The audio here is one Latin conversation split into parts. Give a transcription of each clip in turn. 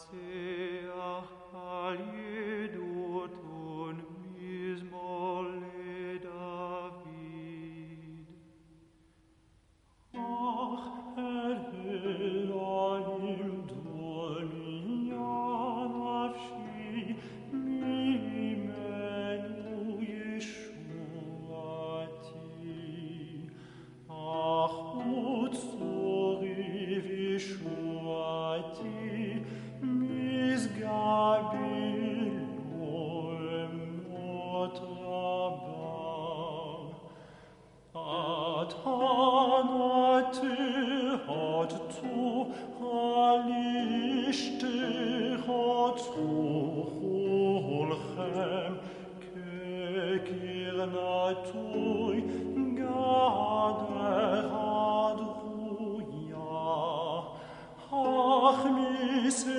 Master. Tana te, Otzu, alisht te, Otzu, chulchem, kekilna tui, gader ad huia. Ach, mis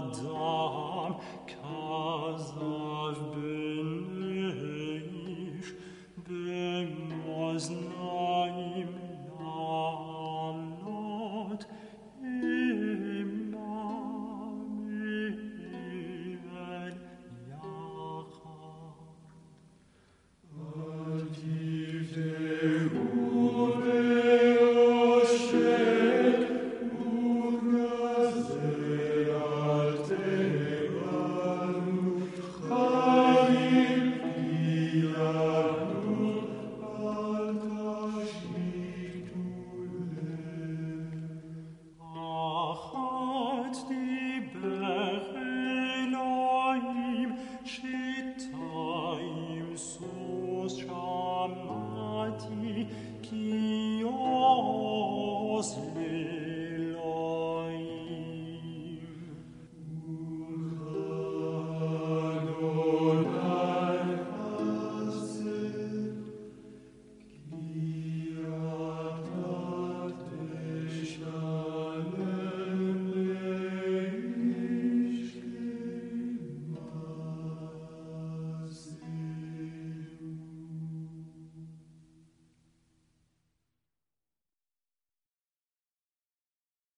God